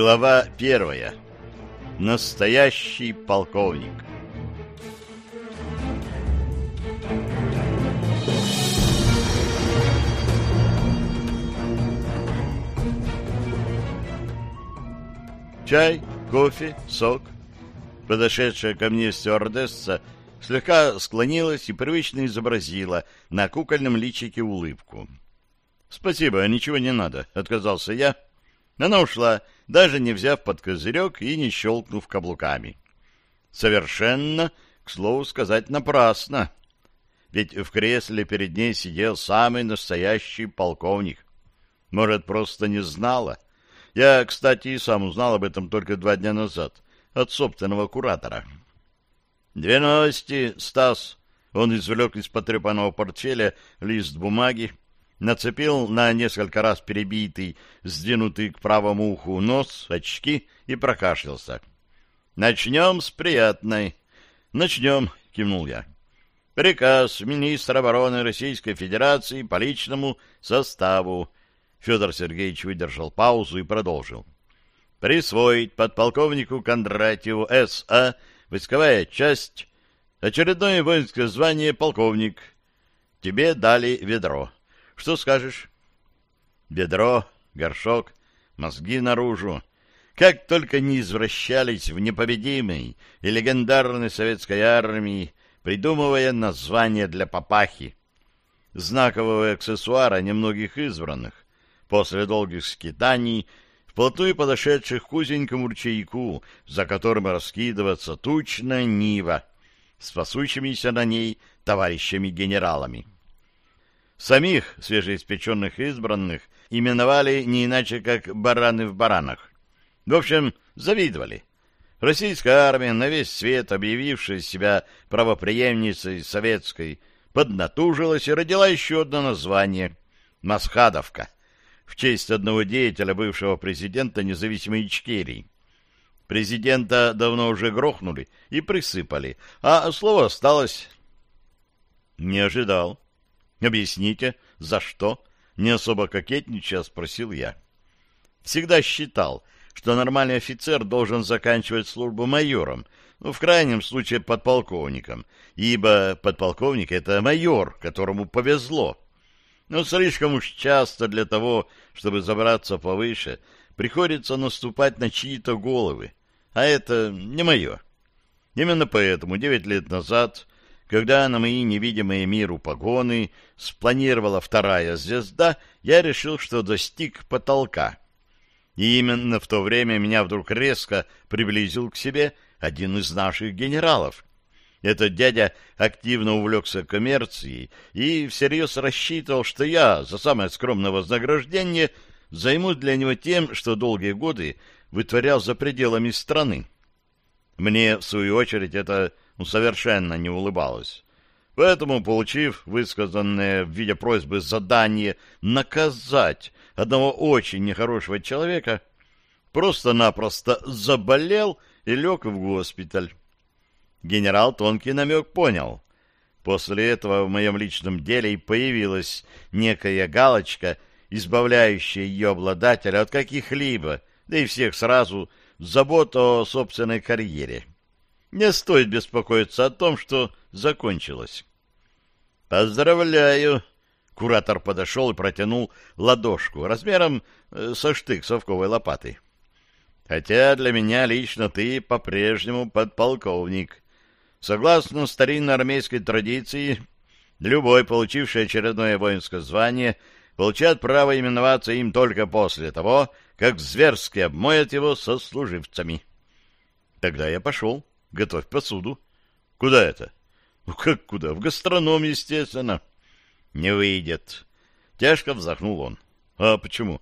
Глава первая. Настоящий полковник. Чай, кофе, сок. Подошедшая ко мне стюардесса слегка склонилась и привычно изобразила на кукольном личике улыбку. «Спасибо, ничего не надо», — отказался я. Она ушла, даже не взяв под козырек и не щелкнув каблуками. Совершенно, к слову сказать, напрасно. Ведь в кресле перед ней сидел самый настоящий полковник. Может, просто не знала. Я, кстати, и сам узнал об этом только два дня назад от собственного куратора. «Две новости, Стас!» Он извлек из потрепанного портфеля лист бумаги, нацепил на несколько раз перебитый, сдвинутый к правому уху нос, очки и прокашлялся. «Начнем с приятной». «Начнем», — кивнул я. «Приказ министра обороны Российской Федерации по личному составу». Федор Сергеевич выдержал паузу и продолжил. «Присвоить подполковнику Кондратьеву С.А войсковая часть, очередное воинское звание полковник. Тебе дали ведро. Что скажешь? Ведро, горшок, мозги наружу. Как только не извращались в непобедимой и легендарной советской армии, придумывая название для папахи, знакового аксессуара немногих избранных, после долгих скитаний вплотную подошедших к узенькому ручейку, за которым раскидывается тучная нива с пасущимися на ней товарищами-генералами. Самих свежеиспеченных избранных именовали не иначе, как бараны в баранах. В общем, завидовали. Российская армия, на весь свет объявившая себя правопреемницей советской, поднатужилась и родила еще одно название — Масхадовка — в честь одного деятеля бывшего президента независимой Ичкерии. Президента давно уже грохнули и присыпали, а слово осталось. Не ожидал. Объясните, за что? Не особо кокетничая, спросил я. Всегда считал, что нормальный офицер должен заканчивать службу майором, ну, в крайнем случае подполковником, ибо подполковник — это майор, которому повезло но слишком уж часто для того, чтобы забраться повыше, приходится наступать на чьи-то головы, а это не мое. Именно поэтому девять лет назад, когда на мои невидимые миру погоны спланировала вторая звезда, я решил, что достиг потолка. И именно в то время меня вдруг резко приблизил к себе один из наших генералов — этот дядя активно увлекся коммерцией и всерьез рассчитывал, что я за самое скромное вознаграждение займусь для него тем, что долгие годы вытворял за пределами страны. Мне, в свою очередь, это совершенно не улыбалось. Поэтому, получив высказанное в виде просьбы задание наказать одного очень нехорошего человека, просто-напросто заболел и лег в госпиталь. Генерал тонкий намек понял. После этого в моем личном деле и появилась некая галочка, избавляющая ее обладателя от каких-либо, да и всех сразу, забот о собственной карьере. Не стоит беспокоиться о том, что закончилось. «Поздравляю!» Куратор подошел и протянул ладошку размером э, со штык совковой лопаты. «Хотя для меня лично ты по-прежнему подполковник. Согласно старинной армейской традиции, любой, получивший очередное воинское звание, получает право именоваться им только после того, как зверски обмоет его со служивцами. Тогда я пошел. Готовь посуду. Куда это? Ну как куда? В гастроном, естественно. Не выйдет. Тяжко вздохнул он. А почему?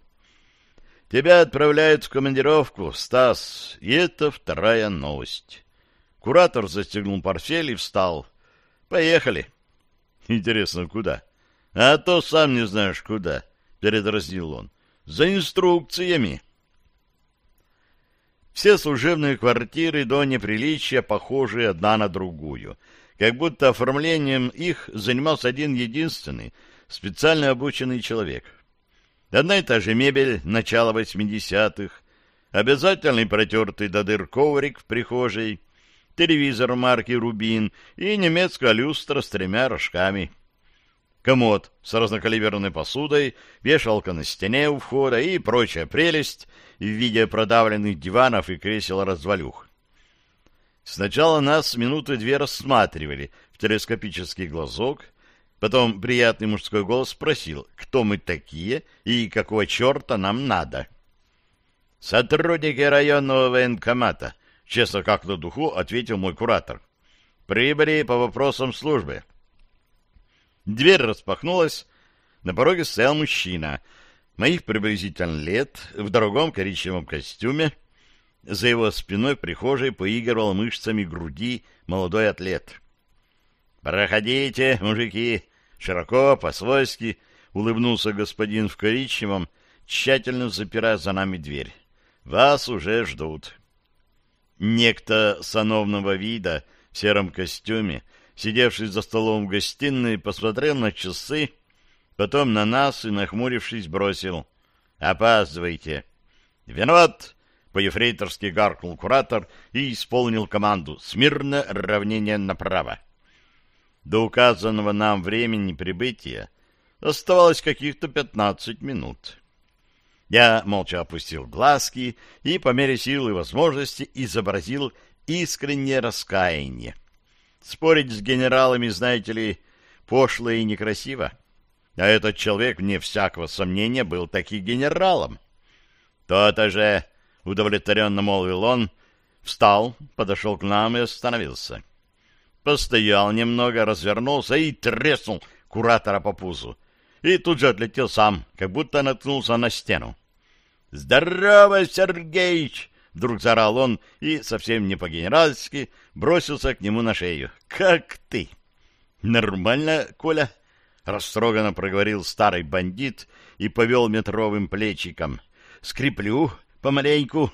Тебя отправляют в командировку, Стас, и это вторая новость. Куратор застегнул портфель и встал. «Поехали». «Интересно, куда?» «А то сам не знаешь, куда», — передразнил он. «За инструкциями». Все служебные квартиры до неприличия похожи одна на другую, как будто оформлением их занимался один единственный, специально обученный человек. Одна и та же мебель начала 80-х, обязательный протертый до дыр коврик в прихожей, телевизор марки «Рубин» и немецкая люстра с тремя рожками. Комод с разнокалиберной посудой, вешалка на стене у входа и прочая прелесть в виде продавленных диванов и кресел-развалюх. Сначала нас минуты две рассматривали в телескопический глазок, потом приятный мужской голос спросил, кто мы такие и какого черта нам надо. «Сотрудники районного военкомата», — честно как на духу ответил мой куратор. «Прибыли по вопросам службы». Дверь распахнулась, на пороге стоял мужчина, моих приблизительно лет, в дорогом коричневом костюме, за его спиной в прихожей поигрывал мышцами груди молодой атлет. «Проходите, мужики!» Широко, по-свойски, улыбнулся господин в коричневом, тщательно запирая за нами дверь. «Вас уже ждут». Некто сановного вида в сером костюме, сидевший за столом в гостиной, посмотрел на часы, потом на нас и, нахмурившись, бросил. «Опаздывайте». «Виноват!» По-ефрейторски гаркнул куратор и исполнил команду «Смирно равнение направо». До указанного нам времени прибытия оставалось каких-то пятнадцать минут. Я молча опустил глазки и по мере сил и возможности изобразил искреннее раскаяние. Спорить с генералами, знаете ли, пошло и некрасиво. А этот человек, вне всякого сомнения, был таки генералом. То-то же удовлетворенно молвил он, встал, подошел к нам и остановился. Постоял немного, развернулся и треснул куратора по пузу. И тут же отлетел сам, как будто наткнулся на стену. «Здорово, Сергеич!» — вдруг заорал он и, совсем не по-генеральски, бросился к нему на шею. «Как ты?» «Нормально, Коля?» — растроганно проговорил старый бандит и повел метровым плечиком. «Скреплю, помаленьку.